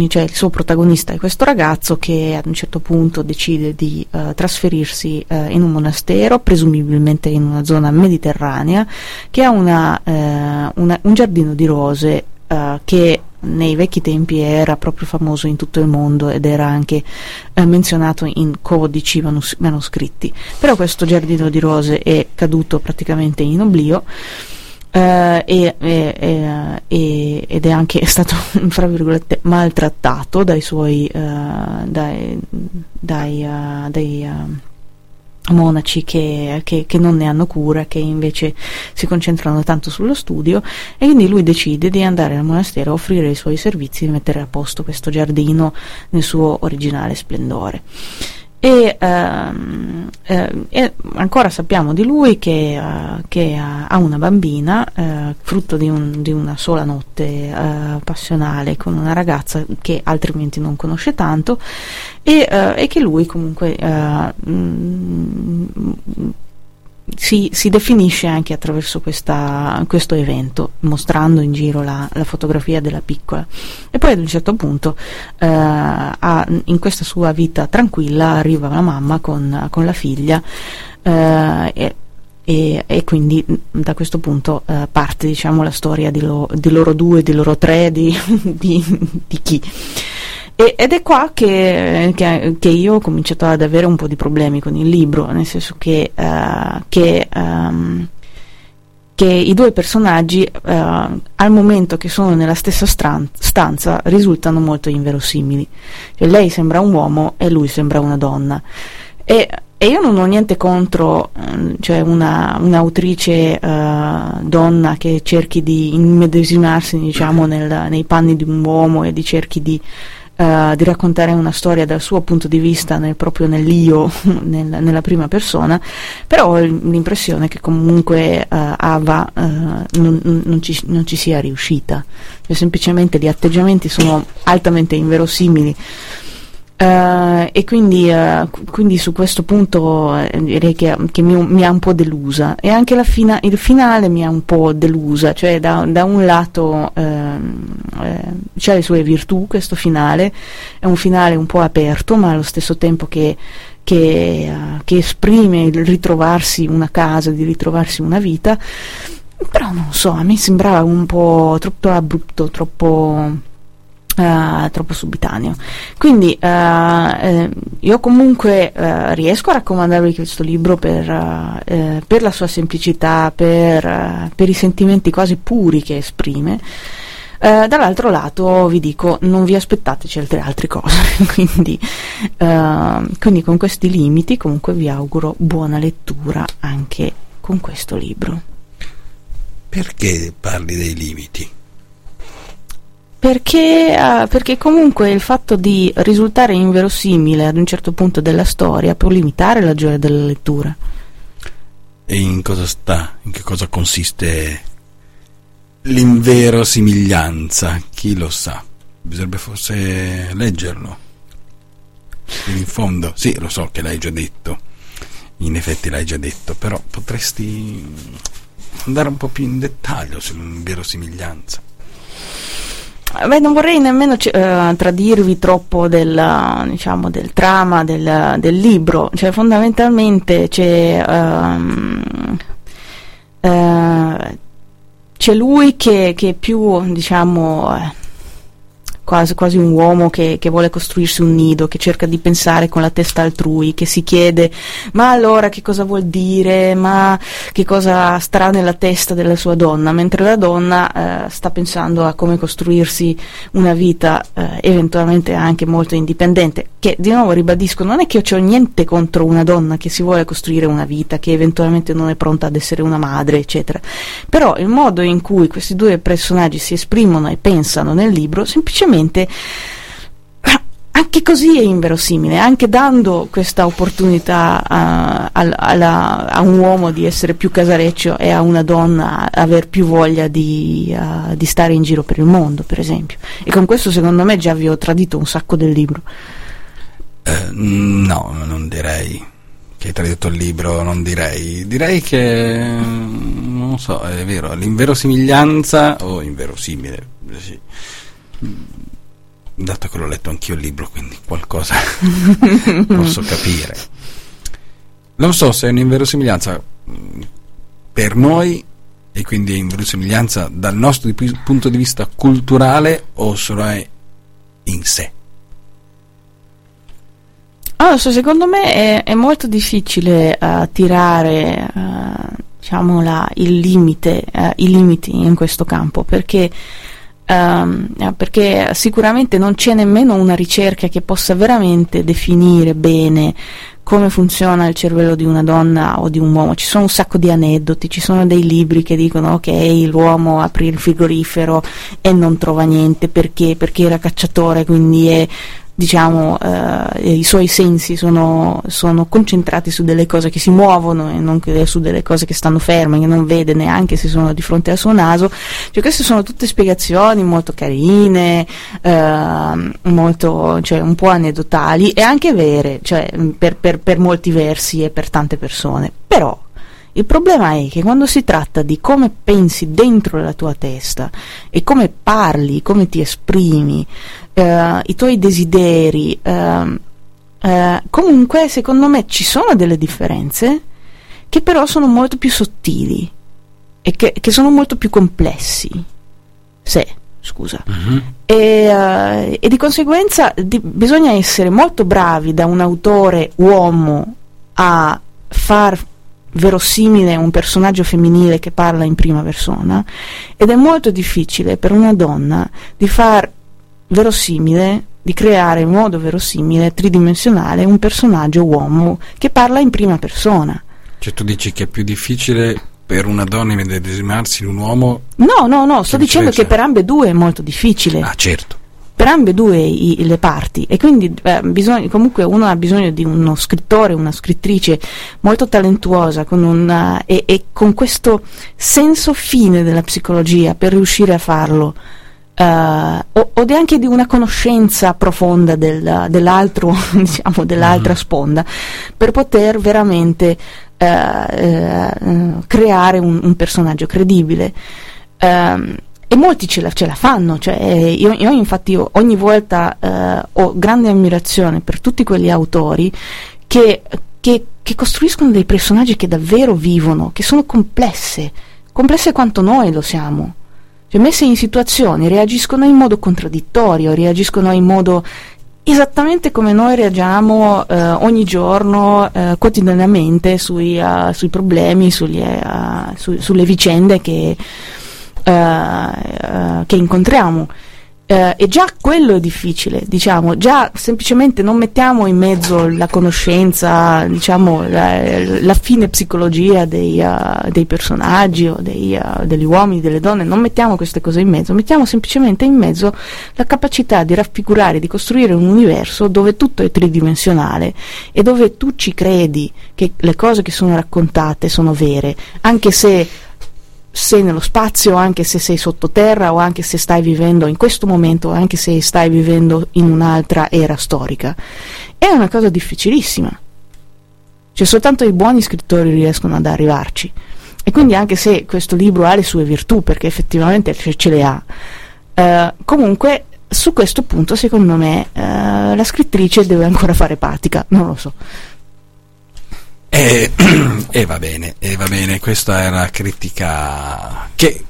cioè il suo protagonista è questo ragazzo che ad un certo punto decide di uh, trasferirsi uh, in un monastero, presumibilmente in una zona mediterranea, che ha una, una, un giardino di rose uh, che nei vecchi tempi era proprio famoso in tutto il mondo ed era anche eh, menzionato in codici manus- manoscritti. Però questo giardino di rose è caduto praticamente in oblio. Uh, e, e, ed è anche stato fra virgolette maltrattato dai suoi uh, dai, dai, uh, dai monaci che, che, che, non ne hanno cura, che invece si concentrano tanto sullo studio e quindi lui decide di andare al monastero a offrire i suoi servizi e mettere a posto questo giardino nel suo originale splendore. E, ehm, eh, e, ancora sappiamo di lui che, uh, che ha una bambina, uh, frutto di, un, di, una sola notte uh, passionale con una ragazza che altrimenti non conosce tanto e, e che lui comunque mh, mm, si, si, definisce anche attraverso questa, questo evento, mostrando in giro la, la, fotografia della piccola. E poi ad un certo punto, eh, ha, in questa sua vita tranquilla, arriva la mamma con, con la figlia. Eh, e, e, quindi da questo punto eh, parte diciamo, la storia di, lo, di, loro due, di loro tre, di, di, di chi. E, ed è qua che, che, che, io ho cominciato ad avere un po' di problemi con il libro, nel senso che, uh, che, um, che i due personaggi uh, al momento che sono nella stessa stran- stanza risultano molto inverosimili. Cioè, lei sembra un uomo e lui sembra una donna. E, e io non ho niente contro ehm, cioè una, un'autrice uh, donna che cerchi di immedesimarsi diciamo, nel, nei panni di un uomo e di cerchi di uh, di raccontare una storia dal suo punto di vista, nel, proprio nell'io, nel, nella prima persona, però ho l'impressione che comunque uh, Ava uh, non, non, ci, non, ci, sia riuscita, cioè, semplicemente gli atteggiamenti sono altamente inverosimili Uh, e quindi, uh, quindi, su questo punto eh, direi che, che mi, mi, ha un po' delusa. E anche fina, il finale mi ha un po' delusa, cioè da, da un lato uh, eh, c'ha le sue virtù questo finale, è un finale un po' aperto ma allo stesso tempo che, che, che esprime il ritrovarsi una casa, di ritrovarsi una vita, però non so, a me sembrava un po' troppo abrupto, troppo Uh, troppo subitaneo. Quindi uh, eh, io comunque uh, riesco a raccomandarvi questo libro per, eh, per la sua semplicità, per, per, i sentimenti quasi puri che esprime. dall'altro lato vi dico non vi aspettate certe altre cose quindi, quindi con questi limiti comunque vi auguro buona lettura anche con questo libro perché parli dei limiti? Perché, uh, perché, comunque il fatto di risultare inverosimile ad un certo punto della storia può limitare la gioia della lettura. E in cosa sta? In che cosa consiste l'inverosimiglianza? Chi lo sa? Bisognerebbe forse leggerlo. in fondo, sì, lo so che l'hai già detto, in effetti l'hai già detto, però potresti andare un po' più in dettaglio sull'inverosimiglianza. Beh, non vorrei nemmeno uh, tradirvi troppo del, diciamo, del trama del, del, libro, cioè fondamentalmente c'è, um, uh, c'è lui che, che più, diciamo, eh, quasi, quasi un uomo che, che, vuole costruirsi un nido, che cerca di pensare con la testa altrui, che si chiede ma allora che cosa vuol dire, ma che cosa starà nella testa della sua donna, mentre la donna eh, sta pensando a come costruirsi una vita eh, eventualmente anche molto indipendente, che di nuovo ribadisco, non è che io ho niente contro una donna che si vuole costruire una vita, che eventualmente non è pronta ad essere una madre, eccetera, però il modo in cui questi due personaggi si esprimono e pensano nel libro semplicemente veramente anche così è inverosimile, anche dando questa opportunità a, a, a, a, un uomo di essere più casareccio e a una donna aver più voglia di, uh, di, stare in giro per il mondo, per esempio. E con questo secondo me già vi ho tradito un sacco del libro. Eh, no, non direi che hai tradito il libro, non direi. Direi che, non so, è vero, l'inverosimiglianza, o inverosimile, sì dato che l'ho letto anch'io il libro, quindi qualcosa posso capire. Non so se è un'inverosimiglianza mm, per noi e quindi inverosimiglianza dal nostro punto di vista culturale o solo è in sé. Allora, secondo me è, è molto difficile uh, tirare uh, diciamo la, il limite, uh, i limiti in questo campo perché Um, perché sicuramente non c'è nemmeno una ricerca che possa veramente definire bene come funziona il cervello di una donna o di un uomo. Ci sono un sacco di aneddoti, ci sono dei libri che dicono ok, l'uomo apre il frigorifero e non trova niente perché, perché era cacciatore, quindi è diciamo, eh, i suoi sensi sono, sono, concentrati su delle cose che si muovono e non su delle cose che stanno ferme, che non vede neanche se sono di fronte al suo naso. Cioè, queste sono tutte spiegazioni molto carine, eh, molto, cioè, un po' aneddotali e anche vere, cioè, per, per, per molti versi e per tante persone. Però il problema è che quando si tratta di come pensi dentro la tua testa e come parli, come ti esprimi, eh, i tuoi desideri, eh, eh, comunque secondo me ci sono delle differenze che però sono molto più sottili e che, che sono molto più complessi. Se, scusa. Uh-huh. E, uh, e, di conseguenza di, bisogna essere molto bravi da un autore uomo a far verosimile un personaggio femminile che parla in prima persona ed è molto difficile per una donna di far verosimile, di creare in modo verosimile, tridimensionale, un personaggio uomo che parla in prima persona. Cioè tu dici che è più difficile per una donna medesimarsi in un uomo? No, no, no, sto dicendo che per ambedue è molto difficile. Ah, certo per ambedue i, le parti e quindi eh, bisogna, comunque uno ha bisogno di uno scrittore, una scrittrice molto talentuosa con una, e, e, con questo senso fine della psicologia per riuscire a farlo. Uh, o, o anche di una conoscenza profonda del, dell'altro, diciamo, dell'altra mm. sponda, per poter veramente uh, uh, creare un, un, personaggio credibile. Um, e molti ce la, ce la fanno, cioè, io, io, infatti ogni volta eh, ho grande ammirazione per tutti quegli autori che, che, che, costruiscono dei personaggi che davvero vivono, che sono complesse, complesse quanto noi lo siamo. Cioè, messe in situazioni, reagiscono in modo contraddittorio, reagiscono in modo esattamente come noi reagiamo eh, ogni giorno, eh, quotidianamente, sui, uh, sui problemi, sugli, uh, su, sulle vicende che eh, che incontriamo. Uh, e già quello è difficile, diciamo, già semplicemente non mettiamo in mezzo la conoscenza, diciamo, la, la fine psicologia dei, dei personaggi o dei, degli uomini, delle donne, non mettiamo queste cose in mezzo, mettiamo semplicemente in mezzo la capacità di raffigurare, di costruire un universo dove tutto è tridimensionale e dove tu ci credi che le cose che sono raccontate sono vere, anche se sei nello spazio, anche se sei sottoterra o anche se stai vivendo in questo momento, anche se stai vivendo in un'altra era storica. È una cosa difficilissima. Cioè soltanto i buoni scrittori riescono ad arrivarci. E quindi anche se questo libro ha le sue virtù, perché effettivamente ce le ha, eh, comunque su questo punto secondo me eh, la scrittrice deve ancora fare pratica, non lo so. E, e, va bene, e va bene, questa era critica che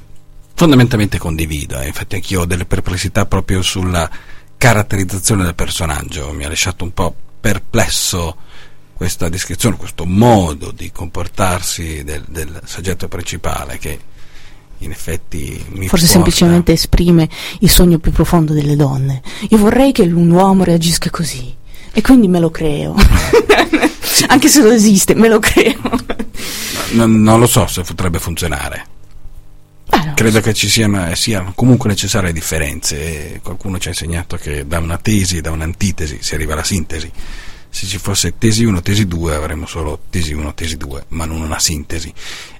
fondamentalmente condivido, eh. infatti anch'io ho delle perplessità proprio sulla caratterizzazione del personaggio, mi ha lasciato un po' perplesso questa descrizione, questo modo di comportarsi del, del soggetto principale che in effetti mi Forse porta- semplicemente esprime il sogno più profondo delle donne. Io vorrei che un uomo reagisca così. E quindi me lo creo. Anche se non esiste, me lo creo. non, non lo so se potrebbe funzionare. Ah, no. Credo che ci siano, eh, siano comunque necessarie differenze. e Qualcuno ci ha insegnato che da una tesi, da un'antitesi si arriva alla sintesi. Se ci fosse tesi 1, tesi 2 avremmo solo tesi 1, tesi 2, ma non una sintesi.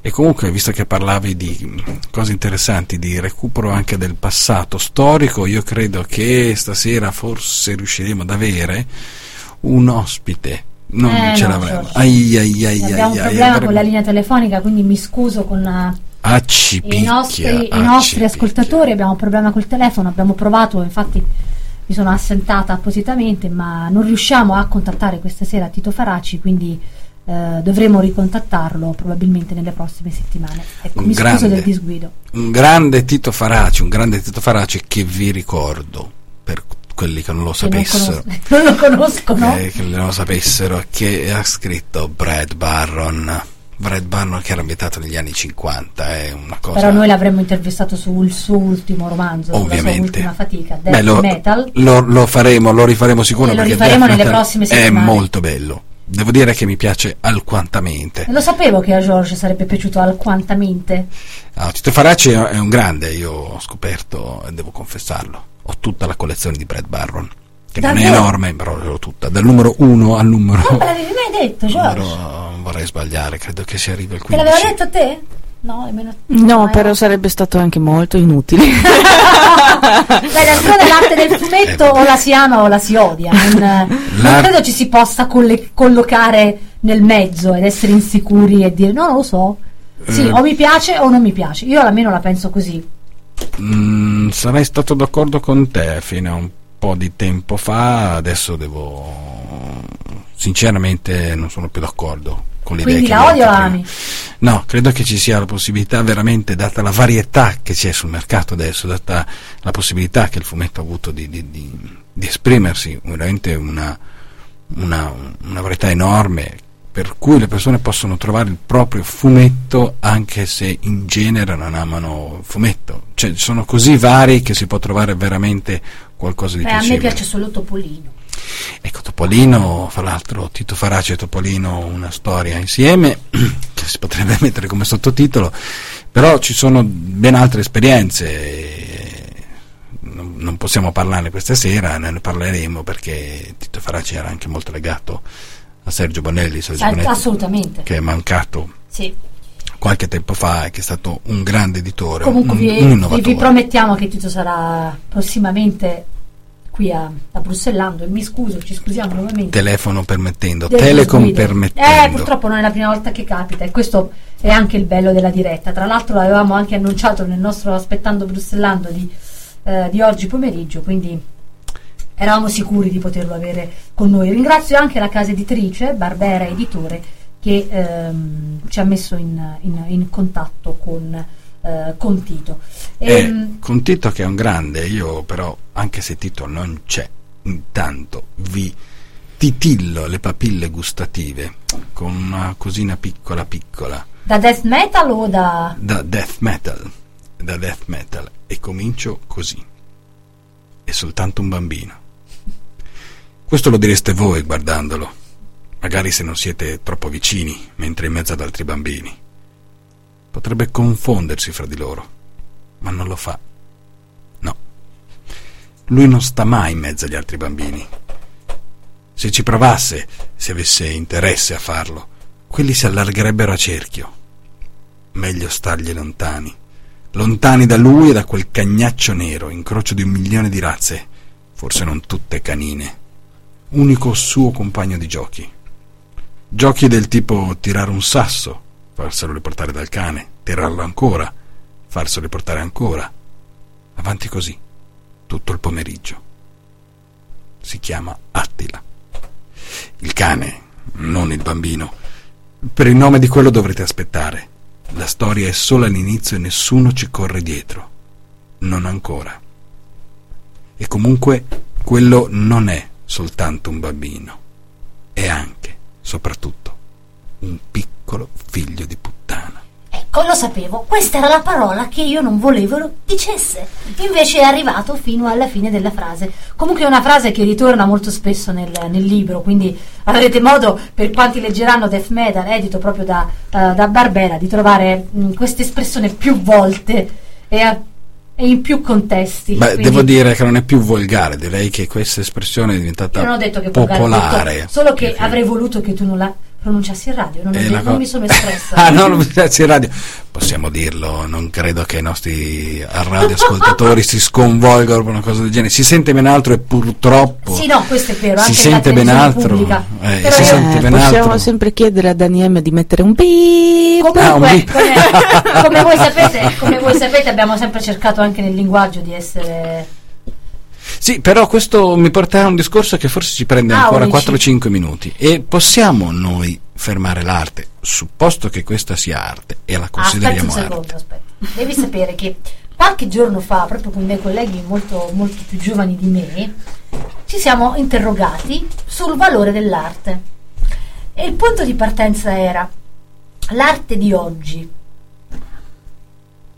E comunque, visto che parlavi di mh, cose interessanti, di recupero anche del passato storico, io credo che stasera forse riusciremo ad avere un ospite. Non Eh, ce no, l'avremo. Ai, ai, ai, Abbiamo ai, un ai, problema con avremo- la linea telefonica, quindi mi scuso con eh, Acci i nostri, i nostri ascoltatori. Abbiamo un problema col telefono, abbiamo provato, infatti mi sono assentata appositamente, ma non riusciamo a contattare questa sera Tito Faraci, quindi eh, dovremo ricontattarlo probabilmente nelle prossime settimane. Ecco, Un mi grande. scuso del disguido. un grande Tito Faraci, un grande Tito Faraci che vi ricordo per quelli che non lo che non, sapessero, non lo conoscono. eh, che non lo sapessero, che ha scritto Brad Barron. Brad Barron che era ambientato negli anni 50, è una cosa Però noi l'avremmo intervistato sul suo ultimo romanzo, sulla sua ovviamente. ultima fatica, Beh, Death lo, Metal. lo- lo faremo, lo rifaremo sicuro E lo rifaremo Death nelle Metal prossime è settimane. molto bello. Devo dire che mi piace alquantamente. E lo sapevo che a George sarebbe piaciuto alquantamente. Ah, Tito Faraci è è un grande, io ho scoperto e devo confessarlo. Ho tutta la collezione di Brad Barron, che non è Davvero? enorme, però l'ho tutta, dal numero 1 al numero Non me l'avevi mai detto, George? numero- non vorrei sbagliare, credo che si arrivi al Te 15. l'aveva detto a te? No, nemmeno No, eh. però sarebbe stato anche molto inutile. Beh, d'altronde l'arte del fumetto Eh, o la si ama o la si odia. Non, non L'ar- credo ci si possa colle- collocare nel mezzo ed essere insicuri e dire no, non lo so. Sì, Eh. o mi piace o non mi piace. Io almeno la penso così. Mm, sarei stato d'accordo con te fino a un po' di tempo fa, adesso devo... Sinceramente non sono più d'accordo con l'idea Quindi che la odio ami? No, credo che ci sia la possibilità veramente, data la varietà che c'è sul mercato adesso, data la possibilità che il fumetto ha avuto di, di- di- di esprimersi, veramente una, una- una varietà enorme, per cui le persone possono trovare il proprio fumetto anche se in genere non amano fumetto. Cioè, sono così vari che si può trovare veramente qualcosa di Eh, a me piace solo Topolino. Ecco, Topolino, fra l'altro Tito Faraci e Topolino una storia insieme, che si potrebbe mettere come sottotitolo, però ci sono ben altre esperienze, non, non possiamo parlarne questa sera, ne parleremo perché Tito Faraci era anche molto legato a Sergio Bonelli, Sergio Al- Bonetti, assolutamente. che è mancato Sì. qualche tempo fa e che è stato un grande editore, Comunque un, vi, un vi- promettiamo che Tito sarà prossimamente qui a, a Brussellando e mi scuso, ci scusiamo nuovamente. Telefono permettendo, del Telecom disguido. permettendo. Eh, purtroppo non è la prima volta che capita e questo è anche il bello della diretta. Tra l'altro l'avevamo anche annunciato nel nostro Aspettando Brussellando di, eh, di oggi pomeriggio, quindi eravamo sicuri di poterlo avere con noi. Ringrazio anche la casa editrice, Barbera Editore, che ehm, ci ha messo in, in- in contatto con, eh, con Tito. Eh, Ehm, con Tito che è un grande, io però, anche se Tito non c'è, intanto vi titillo le papille gustative con una cosina piccola piccola da death metal o da... da death metal, da death metal e comincio così. È soltanto un bambino. Questo lo direste voi guardandolo, magari se non siete troppo vicini, mentre in mezzo ad altri bambini. Potrebbe confondersi fra di loro, ma non lo fa. No. Lui non sta mai in mezzo agli altri bambini. Se ci provasse, se avesse interesse a farlo, quelli si allargherebbero a cerchio. Meglio stargli lontani. Lontani da lui e da quel cagnaccio nero, incrocio di un milione di razze, forse non tutte canine. Unico suo compagno di giochi. Giochi del tipo tirare un sasso, farselo riportare dal cane, tirarlo ancora, farselo riportare ancora. Avanti così, tutto il pomeriggio. Si chiama Attila. Il cane, non il bambino. Per il nome di quello dovrete aspettare. La storia è solo all'inizio e nessuno ci corre dietro. Non ancora. E comunque quello non è soltanto un bambino, è anche, soprattutto, un piccolo figlio di puttana. Ecco, lo sapevo, questa era la parola che io non volevo dicesse. Invece è arrivato fino alla fine della frase. Comunque è una frase che ritorna molto spesso nel, nel libro, quindi avrete modo, per quanti leggeranno Death Metal, edito proprio da, uh, da Barbera, di trovare questa espressione più volte e, a, e in più contesti. Beh, Quindi- devo dire che non è più volgare, direi che questa espressione è diventata che volgare, popolare. detto solo che avrei voluto che tu non la pronunciassi in radio, non, non co- mi sono espressa. ah, no, non mi piace in radio. Possiamo dirlo, non credo che i nostri radioascoltatori si sconvolgano per una cosa del genere. Si sente ben altro e purtroppo Sì, no, questo è vero, si anche sente ben altro. eh, si io- sente ben possiamo altro. sempre chiedere a Dani M di mettere un beep. Comunque, Ah, un come, bip. come voi sapete, come voi sapete, abbiamo sempre cercato anche nel linguaggio di essere. Sì, però questo mi porta a un discorso che forse ci prende Ah, ancora dici. 4-5 minuti. E possiamo noi fermare l'arte, supposto che questa sia arte e la Ah, aspetta consideriamo un secondo, arte. aspetta. Devi sapere che qualche giorno fa, proprio con i miei colleghi molto, molto più giovani di me, ci siamo interrogati sul valore dell'arte. E il punto di partenza era l'arte di oggi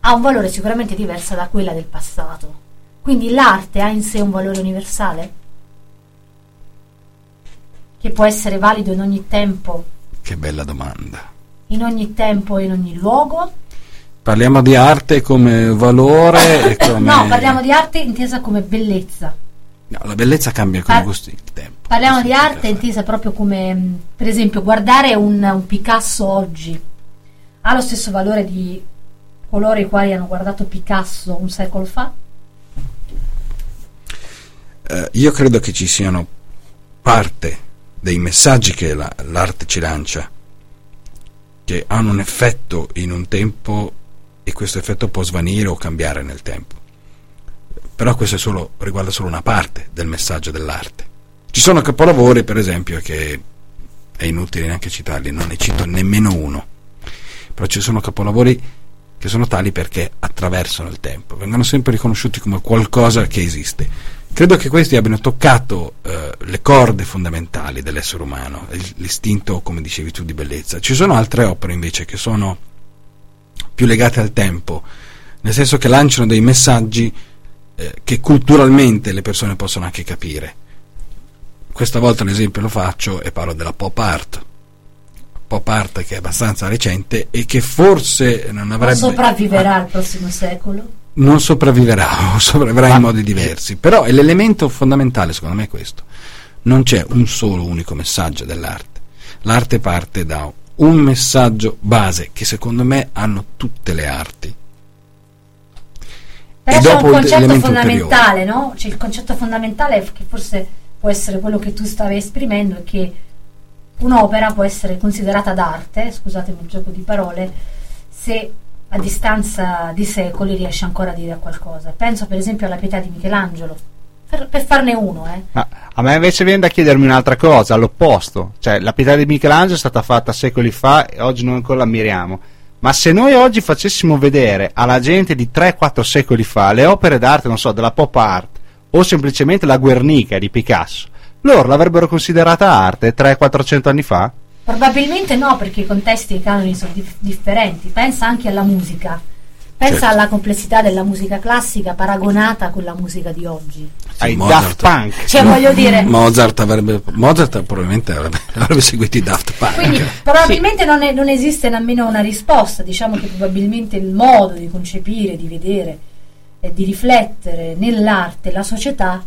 ha un valore sicuramente diverso da quella del passato. Quindi l'arte ha in sé un valore universale? Che può essere valido in ogni tempo, Che bella domanda. in ogni tempo e in ogni luogo? Parliamo di arte come valore come... No, parliamo di arte intesa come bellezza. No, la bellezza cambia con Par- i gusti del tempo. Parliamo di arte intesa proprio come, mh, per esempio, guardare un, un Picasso oggi ha lo stesso valore di coloro i quali hanno guardato Picasso un secolo fa? Eh, io credo che ci siano parte dei messaggi che la- l'arte ci lancia che hanno un effetto in un tempo e questo effetto può svanire o cambiare nel tempo. Però questo solo, riguarda solo una parte del messaggio dell'arte. Ci sono capolavori, per esempio, che è inutile neanche citarli, non ne cito nemmeno uno. Però ci sono capolavori che sono tali perché attraversano il tempo, vengono sempre riconosciuti come qualcosa che esiste. Credo che questi abbiano toccato eh, le corde fondamentali dell'essere umano, l'istinto, come dicevi tu, di bellezza. Ci sono altre opere invece che sono più legate al tempo, nel senso che lanciano dei messaggi eh, che culturalmente le persone possono anche capire. Questa volta l'esempio lo faccio e parlo della pop art. Pop art che è abbastanza recente e che forse non avrebbe sopravviverà al prossimo secolo? Non sopravviverà o sopravviverà in modi diversi, però è l'elemento fondamentale secondo me è questo. Non c'è un solo unico messaggio dell'arte. L'arte parte da un messaggio base che secondo me hanno tutte le arti. Però E c'è un dopo il- concetto fondamentale, no? Cioè il concetto fondamentale che forse può essere quello che tu stavi esprimendo è che un'opera può essere considerata d'arte, scusatemi il gioco di parole, se a distanza di secoli riesce ancora a dire qualcosa. Penso per esempio alla pietà di Michelangelo, per, per farne uno, eh. Ma a me invece viene da chiedermi un'altra cosa, all'opposto. Cioè, la pietà di Michelangelo è stata fatta secoli fa e oggi noi ancora l'ammiriamo. Ma se noi oggi facessimo vedere alla gente di 3-4 secoli fa le opere d'arte, non so, della pop art o semplicemente la Guernica di Picasso, loro l'avrebbero considerata arte 300-400 anni fa? Probabilmente no, perché i contesti e i canoni sono dif- differenti. Pensa anche alla musica. Pensa Certo. alla complessità della musica classica paragonata con la musica di oggi. Ai Mozart. Daft Punk. Cioè, voglio dire, Mozart avrebbe Mozart probabilmente avrebbe, avrebbe seguito i Daft Punk. Quindi probabilmente non, è- non esiste nemmeno una risposta, diciamo che probabilmente il modo di concepire, di vedere e di riflettere nell'arte la società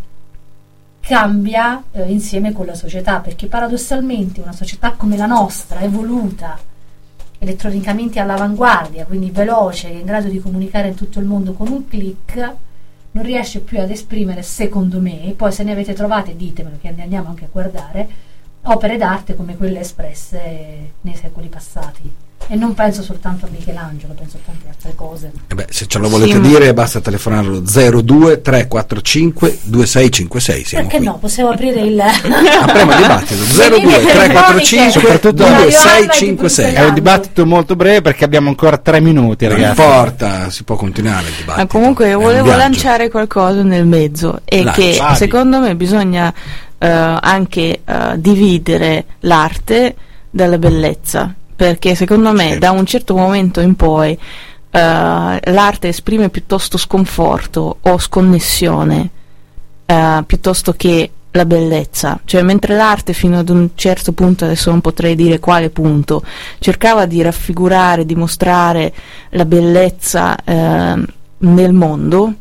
cambia eh, insieme con la società, perché paradossalmente una società come la nostra, evoluta, elettronicamente all'avanguardia, quindi veloce, che in grado di comunicare in tutto il mondo con un clic, non riesce più ad esprimere, secondo me, poi se ne avete trovate ditemelo che andiamo anche a guardare, opere d'arte come quelle espresse nei secoli passati. E non penso soltanto a Michelangelo, penso a tante altre cose. Eh beh, se ce lo volete Sì, ma- dire basta telefonare allo 02 345 2656. Siamo Perché qui. no? Possiamo aprire il... Apriamo il dibattito 02 Venite 345 soprattutto- 2656. È un dibattito molto breve perché abbiamo ancora tre minuti, Non ragazzi. importa, si può continuare il dibattito. Ma comunque volevo lanciare qualcosa nel mezzo e Lancia. che Vai. secondo me bisogna eh, anche eh, dividere l'arte dalla bellezza, perché secondo me Certo. da un certo momento in poi eh, l'arte esprime piuttosto sconforto o sconnessione eh, piuttosto che la bellezza, cioè mentre l'arte fino ad un certo punto, adesso non potrei dire quale punto, cercava di raffigurare, di mostrare la bellezza eh, nel mondo,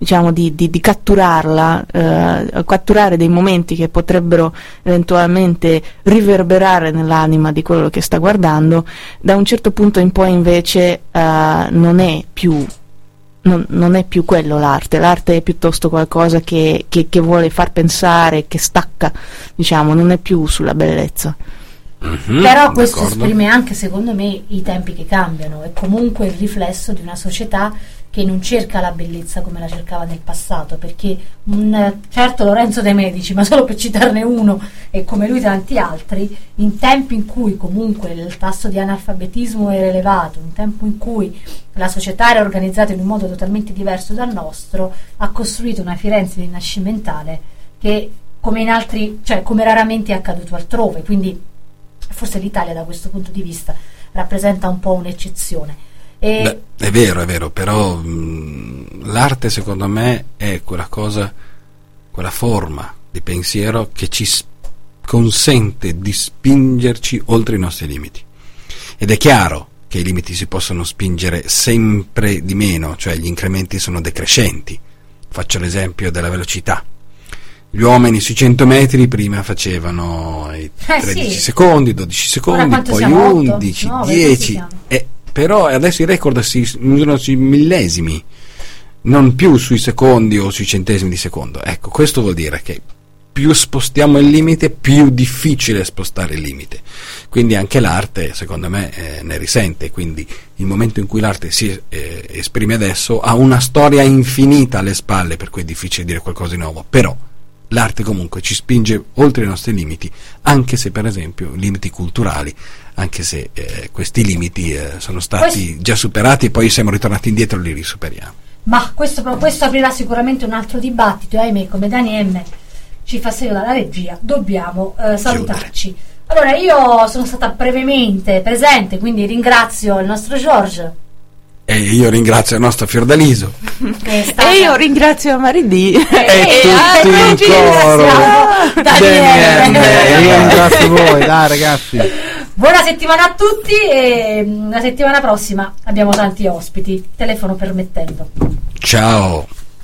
diciamo di, di- di catturarla, eh, catturare dei momenti che potrebbero eventualmente riverberare nell'anima di quello che sta guardando, da un certo punto in poi invece eh, non è più non, non è più quello l'arte, l'arte è piuttosto qualcosa che, che- che vuole far pensare, che stacca, diciamo, non è più sulla bellezza. Mhm, Però questo d'accordo. esprime anche, secondo me, i tempi che cambiano. È comunque il riflesso di una società che non cerca la bellezza come la cercava nel passato. Perché un certo Lorenzo De Medici, ma solo per citarne uno, e come lui tanti altri, in tempi in cui comunque il tasso di analfabetismo era elevato, in tempo in cui la società era organizzata in un modo totalmente diverso dal nostro, ha costruito una Firenze rinascimentale che come in altri, cioè come raramente è accaduto altrove. Quindi forse l'Italia da questo punto di vista rappresenta un po' un'eccezione. E Beh, è vero, è vero, però mh, l'arte secondo me è quella cosa, quella forma di pensiero che ci consente di spingerci oltre i nostri limiti. Ed è chiaro che i limiti si possono spingere sempre di meno, cioè gli incrementi sono decrescenti. Faccio l'esempio della velocità. Gli uomini sui 100 metri prima facevano i Eh, 13 sì. secondi, 12 secondi, poi siamo? Otto? 11, Nove, quanti 10. siamo? Però adesso i record si misurano sui millesimi, non più sui secondi o sui centesimi di secondo. Ecco, questo vuol dire che più spostiamo il limite, più difficile è spostare il limite. Quindi anche l'arte, secondo me, eh, ne risente. Quindi il momento in cui l'arte si eh, esprime adesso ha una storia infinita alle spalle, per cui è difficile dire qualcosa di nuovo. Però l'arte comunque ci spinge oltre i nostri limiti, anche se per esempio limiti culturali, anche se eh, questi limiti eh, sono stati Questo- già superati e poi siamo ritornati indietro e li risuperiamo. Ma questo, questo aprirà sicuramente un altro dibattito, e ahimè, come Dani M ci fa segno dalla regia, dobbiamo eh, salutarci. Allora, io sono stata brevemente presente, quindi ringrazio il nostro George. E io ringrazio il nostro Fiordaliso. E io ringrazio Maridì. E tutti in coro. Daniele. Daniele, io ringrazio voi, dai ragazzi. Buona settimana a tutti e mm, la settimana prossima abbiamo tanti ospiti, telefono permettendo. Ciao.